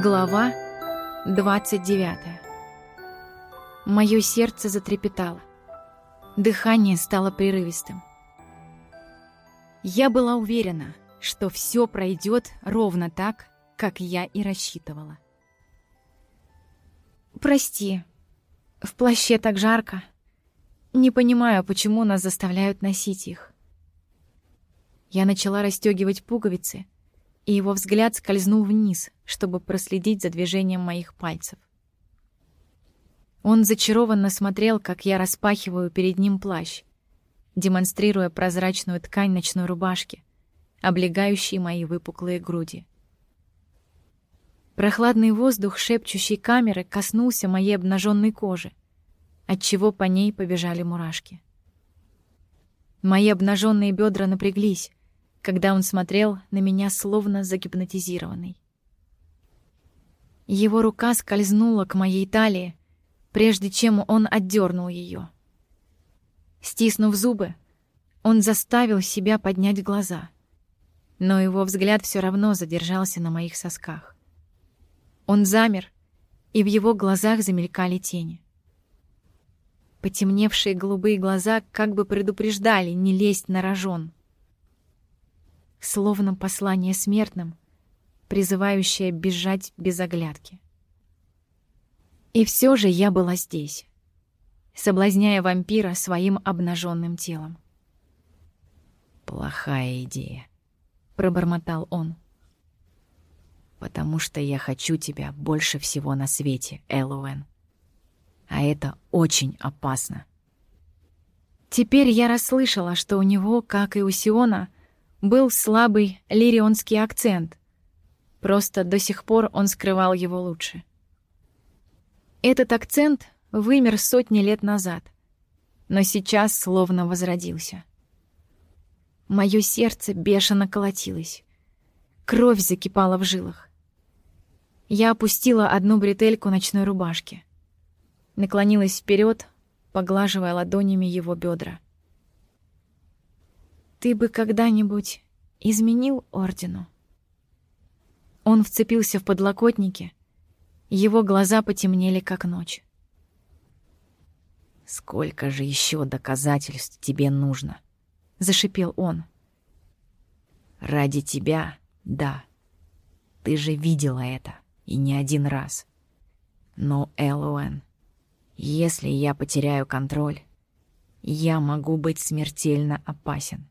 Глава 29 Мое сердце затрепетало. Дыхание стало прерывистым. Я была уверена, что все пройдет ровно так, как я и рассчитывала. «Прости, в плаще так жарко. Не понимаю, почему нас заставляют носить их». Я начала расстегивать пуговицы, и его взгляд скользнул вниз, чтобы проследить за движением моих пальцев. Он зачарованно смотрел, как я распахиваю перед ним плащ, демонстрируя прозрачную ткань ночной рубашки, облегающей мои выпуклые груди. Прохладный воздух шепчущей камеры коснулся моей обнаженной кожи, отчего по ней побежали мурашки. Мои обнаженные бедра напряглись, когда он смотрел на меня словно загипнотизированный. Его рука скользнула к моей талии, прежде чем он отдернул ее. Стиснув зубы, он заставил себя поднять глаза, но его взгляд все равно задержался на моих сосках. Он замер, и в его глазах замелькали тени. Потемневшие голубые глаза как бы предупреждали не лезть на рожон — словно послание смертным, призывающее бежать без оглядки. И все же я была здесь, соблазняя вампира своим обнаженным телом. «Плохая идея», — пробормотал он. «Потому что я хочу тебя больше всего на свете, Эллоуэн. А это очень опасно». Теперь я расслышала, что у него, как и у Сиона, — был слабый лирионский акцент. Просто до сих пор он скрывал его лучше. Этот акцент вымер сотни лет назад, но сейчас словно возродился. Моё сердце бешено колотилось. Кровь закипала в жилах. Я опустила одну бретельку ночной рубашки. Наклонилась вперед, поглаживая ладонями его бедра. Ты бы когда-нибудь изменил ордену? Он вцепился в подлокотники, его глаза потемнели, как ночь. «Сколько же еще доказательств тебе нужно?» — зашипел он. «Ради тебя, да. Ты же видела это, и не один раз. Но, Элоэн, если я потеряю контроль, я могу быть смертельно опасен.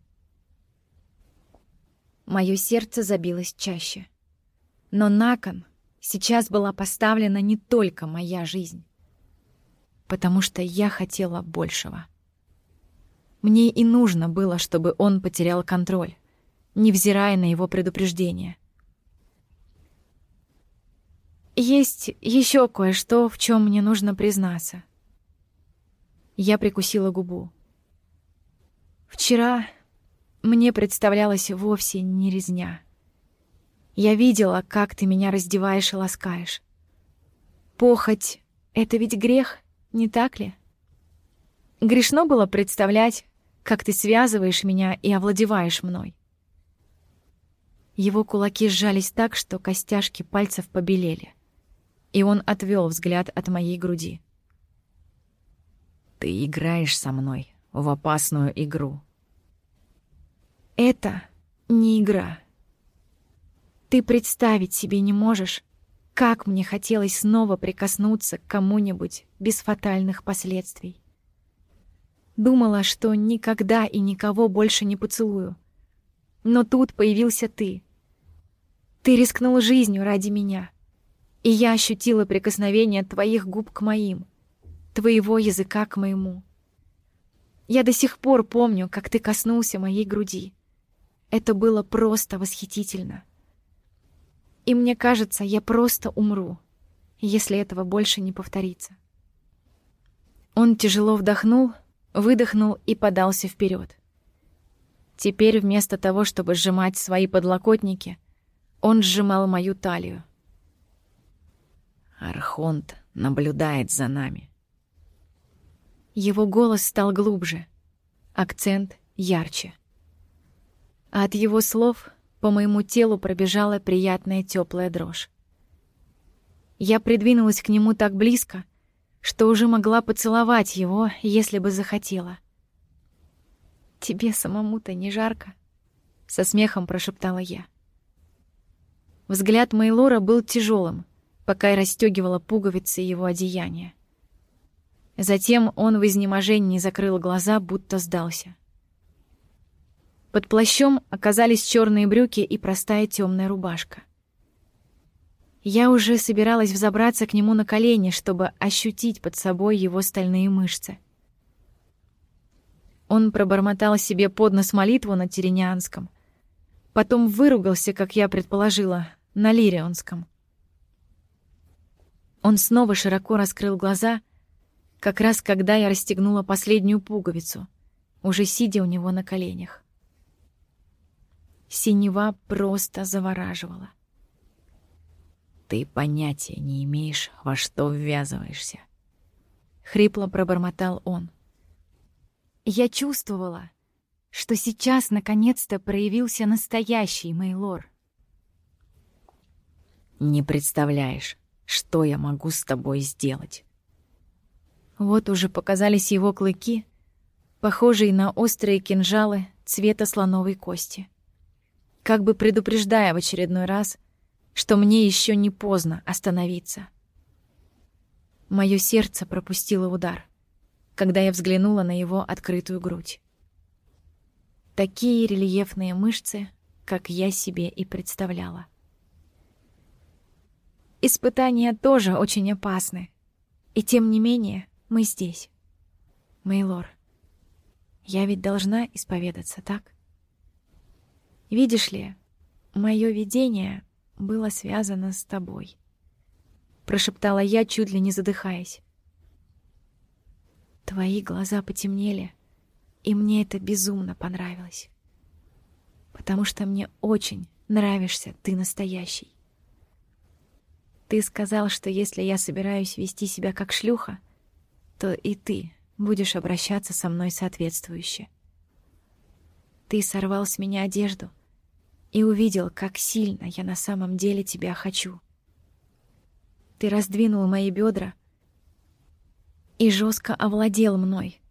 Мое сердце забилось чаще. Но на кон сейчас была поставлена не только моя жизнь. Потому что я хотела большего. Мне и нужно было, чтобы он потерял контроль, невзирая на его предупреждение. Есть еще кое-что, в чем мне нужно признаться. Я прикусила губу. Вчера мне представлялась вовсе не резня. Я видела, как ты меня раздеваешь и ласкаешь. Похоть — это ведь грех, не так ли? Грешно было представлять, как ты связываешь меня и овладеваешь мной. Его кулаки сжались так, что костяшки пальцев побелели, и он отвел взгляд от моей груди. «Ты играешь со мной в опасную игру», это не игра. Ты представить себе не можешь, как мне хотелось снова прикоснуться к кому-нибудь без фатальных последствий. Думала, что никогда и никого больше не поцелую. Но тут появился ты. Ты рискнул жизнью ради меня. И я ощутила прикосновение твоих губ к моим, твоего языка к моему. Я до сих пор помню, как ты коснулся моей груди. Это было просто восхитительно. И мне кажется, я просто умру, если этого больше не повторится. Он тяжело вдохнул, выдохнул и подался вперед. Теперь вместо того, чтобы сжимать свои подлокотники, он сжимал мою талию. Архонт наблюдает за нами. Его голос стал глубже, акцент ярче а от его слов по моему телу пробежала приятная теплая дрожь. Я придвинулась к нему так близко, что уже могла поцеловать его, если бы захотела. «Тебе самому-то не жарко?» — со смехом прошептала я. Взгляд Мейлора был тяжелым, пока я расстегивала пуговицы его одеяния. Затем он в изнеможении закрыл глаза, будто сдался. Под плащом оказались черные брюки и простая темная рубашка. Я уже собиралась взобраться к нему на колени, чтобы ощутить под собой его стальные мышцы. Он пробормотал себе под нос молитву на Теренианском, потом выругался, как я предположила, на Лирионском. Он снова широко раскрыл глаза, как раз когда я расстегнула последнюю пуговицу, уже сидя у него на коленях. Синева просто завораживала. «Ты понятия не имеешь, во что ввязываешься», — хрипло пробормотал он. Я чувствовала, что сейчас наконец-то проявился настоящий Мейлор. «Не представляешь, что я могу с тобой сделать». Вот уже показались его клыки, похожие на острые кинжалы цвета слоновой кости как бы предупреждая в очередной раз, что мне еще не поздно остановиться. Моё сердце пропустило удар, когда я взглянула на его открытую грудь. Такие рельефные мышцы, как я себе и представляла. Испытания тоже очень опасны. И тем не менее мы здесь. Мейлор, я ведь должна исповедаться, так? Видишь ли, мое видение было связано с тобой. Прошептала я, чуть ли не задыхаясь. Твои глаза потемнели, и мне это безумно понравилось. Потому что мне очень нравишься ты настоящий. Ты сказал, что если я собираюсь вести себя как шлюха, то и ты будешь обращаться со мной соответствующе. Ты сорвал с меня одежду и увидел, как сильно я на самом деле тебя хочу. Ты раздвинул мои бедра и жестко овладел мной,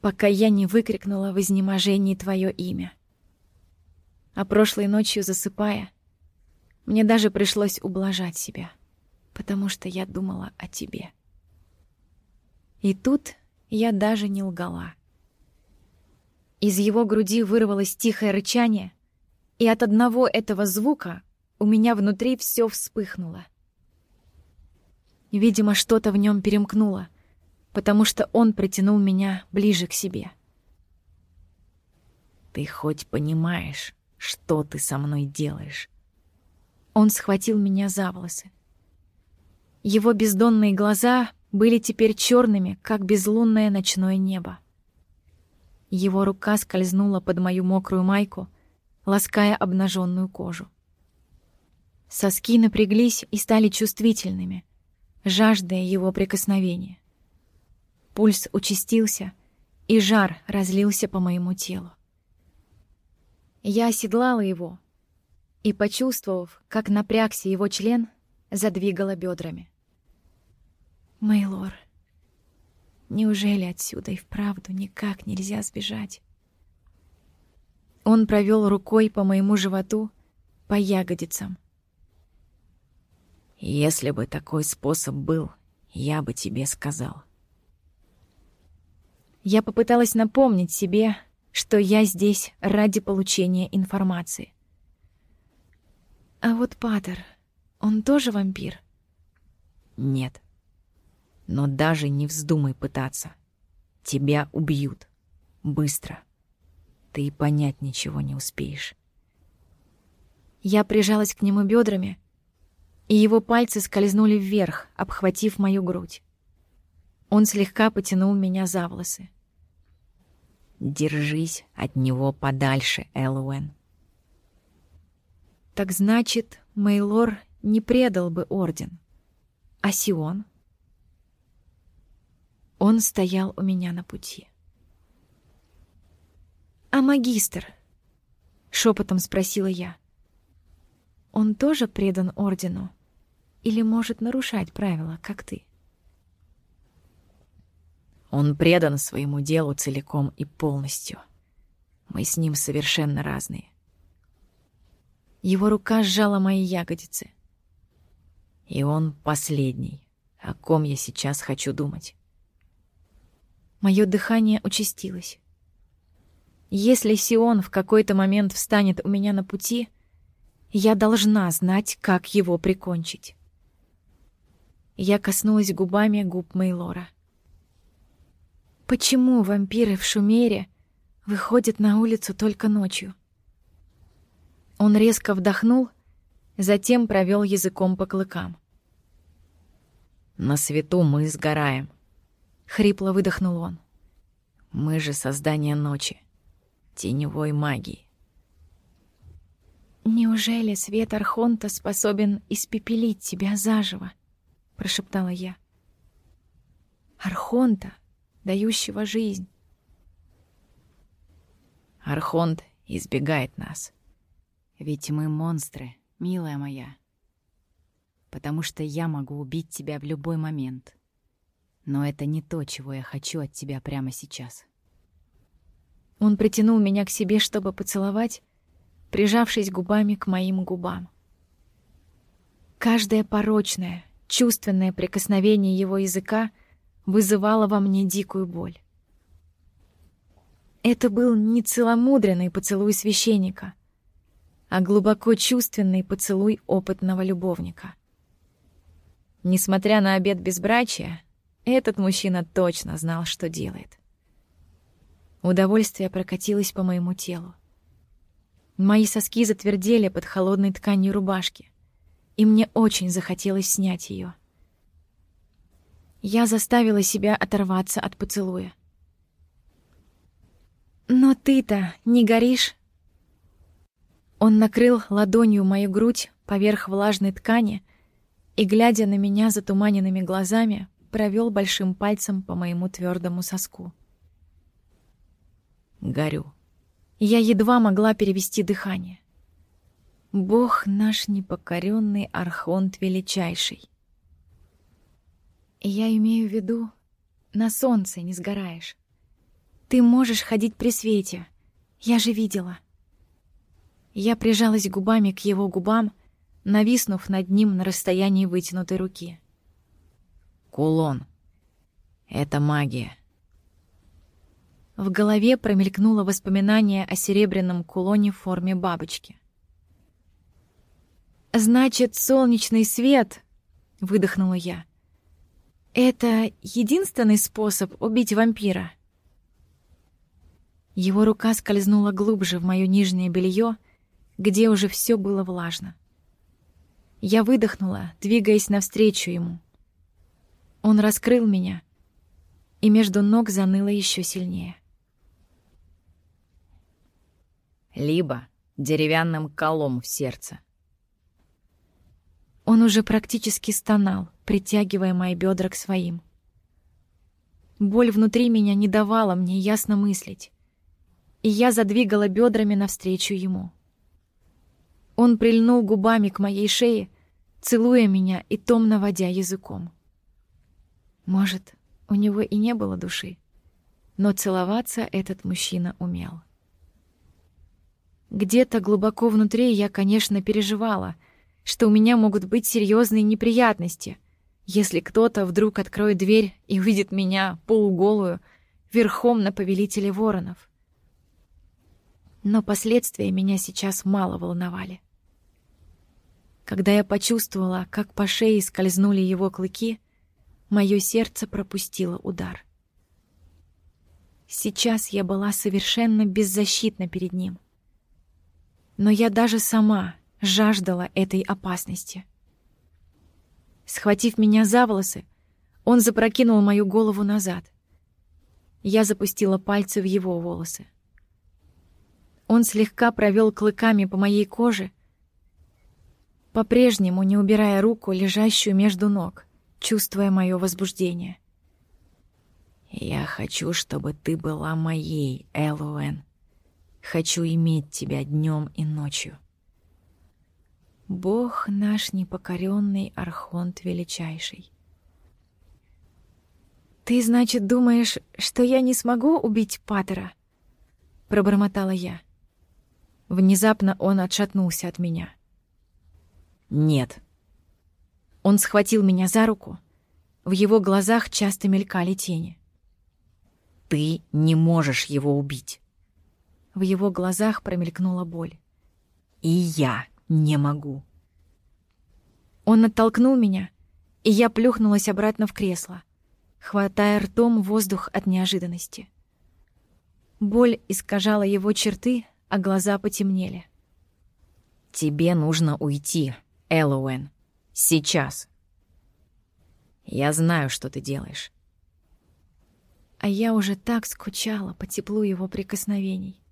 пока я не выкрикнула в изнеможении твое имя. А прошлой ночью, засыпая, мне даже пришлось ублажать себя, потому что я думала о тебе. И тут я даже не лгала. Из его груди вырвалось тихое рычание, и от одного этого звука у меня внутри все вспыхнуло. Видимо, что-то в нем перемкнуло, потому что он притянул меня ближе к себе. «Ты хоть понимаешь, что ты со мной делаешь?» Он схватил меня за волосы. Его бездонные глаза были теперь черными, как безлунное ночное небо. Его рука скользнула под мою мокрую майку, лаская обнаженную кожу. Соски напряглись и стали чувствительными, жаждая его прикосновения. Пульс участился, и жар разлился по моему телу. Я оседлала его и, почувствовав, как напрягся его член, задвигала бедрами. «Мейлор, Неужели отсюда и вправду никак нельзя сбежать? Он провел рукой по моему животу, по ягодицам. Если бы такой способ был, я бы тебе сказал. Я попыталась напомнить себе, что я здесь ради получения информации. А вот Патер, он тоже вампир? Нет. Но даже не вздумай пытаться. Тебя убьют. Быстро. Ты и понять ничего не успеешь. Я прижалась к нему бедрами, и его пальцы скользнули вверх, обхватив мою грудь. Он слегка потянул меня за волосы. «Держись от него подальше, Элуэн». «Так значит, Мейлор не предал бы Орден. А Сион?» Он стоял у меня на пути. «А магистр?» — шепотом спросила я. «Он тоже предан Ордену? Или может нарушать правила, как ты? Он предан своему делу целиком и полностью. Мы с ним совершенно разные. Его рука сжала мои ягодицы. И он последний, о ком я сейчас хочу думать. Мое дыхание участилось. Если Сион в какой-то момент встанет у меня на пути, я должна знать, как его прикончить. Я коснулась губами губ Мейлора. Почему вампиры в Шумере выходят на улицу только ночью? Он резко вдохнул, затем провел языком по клыкам. «На свету мы сгораем», — хрипло выдохнул он. «Мы же создание ночи, теневой магии». «Неужели свет Архонта способен испепелить тебя заживо?» — прошептала я. «Архонта, дающего жизнь. Архонт избегает нас. Ведь мы монстры, милая моя. Потому что я могу убить тебя в любой момент. Но это не то, чего я хочу от тебя прямо сейчас. Он притянул меня к себе, чтобы поцеловать, прижавшись губами к моим губам. Каждое порочное, чувственное прикосновение его языка — вызывало во мне дикую боль. Это был не целомудренный поцелуй священника, а глубоко чувственный поцелуй опытного любовника. Несмотря на обет безбрачия, этот мужчина точно знал, что делает. Удовольствие прокатилось по моему телу. Мои соски затвердели под холодной тканью рубашки, и мне очень захотелось снять ее. Я заставила себя оторваться от поцелуя. «Но ты-то не горишь?» Он накрыл ладонью мою грудь поверх влажной ткани и, глядя на меня затуманенными глазами, провел большим пальцем по моему твердому соску. «Горю». Я едва могла перевести дыхание. Бог наш непокоренный Архонт Величайший. Я имею в виду, на солнце не сгораешь. Ты можешь ходить при свете. Я же видела. Я прижалась губами к его губам, нависнув над ним на расстоянии вытянутой руки. Кулон. Это магия. В голове промелькнуло воспоминание о серебряном кулоне в форме бабочки. «Значит, солнечный свет!» — выдохнула я. Это единственный способ убить вампира. Его рука скользнула глубже в моё нижнее белье, где уже все было влажно. Я выдохнула, двигаясь навстречу ему. Он раскрыл меня, и между ног заныло еще сильнее. Либо деревянным колом в сердце. Он уже практически стонал, притягивая мои бедра к своим. Боль внутри меня не давала мне ясно мыслить, и я задвигала бедрами навстречу ему. Он прильнул губами к моей шее, целуя меня и томно водя языком. Может, у него и не было души, но целоваться этот мужчина умел. Где-то глубоко внутри я, конечно, переживала — что у меня могут быть серьезные неприятности, если кто-то вдруг откроет дверь и увидит меня полуголую верхом на повелителе воронов. Но последствия меня сейчас мало волновали. Когда я почувствовала, как по шее скользнули его клыки, мое сердце пропустило удар. Сейчас я была совершенно беззащитна перед ним. Но я даже сама жаждала этой опасности. Схватив меня за волосы, он запрокинул мою голову назад. Я запустила пальцы в его волосы. Он слегка провел клыками по моей коже, по-прежнему не убирая руку, лежащую между ног, чувствуя мое возбуждение. «Я хочу, чтобы ты была моей, Элуэн. Хочу иметь тебя днем и ночью». Бог наш непокоренный Архонт Величайший. «Ты, значит, думаешь, что я не смогу убить Паттера?» — пробормотала я. Внезапно он отшатнулся от меня. «Нет». Он схватил меня за руку. В его глазах часто мелькали тени. «Ты не можешь его убить». В его глазах промелькнула боль. «И я не могу». Он оттолкнул меня, и я плюхнулась обратно в кресло, хватая ртом воздух от неожиданности. Боль искажала его черты, а глаза потемнели. «Тебе нужно уйти, Эллоуэн. Сейчас. Я знаю, что ты делаешь». А я уже так скучала по теплу его прикосновений.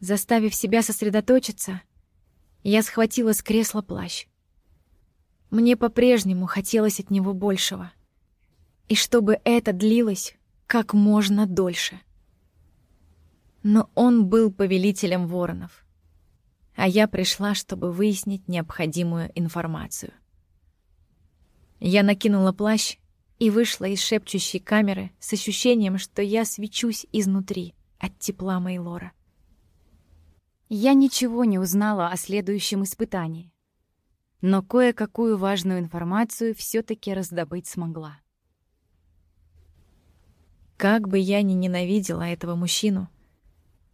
Заставив себя сосредоточиться, я схватила с кресла плащ. Мне по-прежнему хотелось от него большего. И чтобы это длилось как можно дольше. Но он был повелителем воронов. А я пришла, чтобы выяснить необходимую информацию. Я накинула плащ и вышла из шепчущей камеры с ощущением, что я свечусь изнутри от тепла Мейлора. Я ничего не узнала о следующем испытании, но кое-какую важную информацию все таки раздобыть смогла. Как бы я ни ненавидела этого мужчину,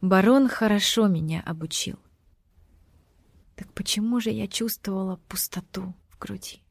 Барон хорошо меня обучил. Так почему же я чувствовала пустоту в груди?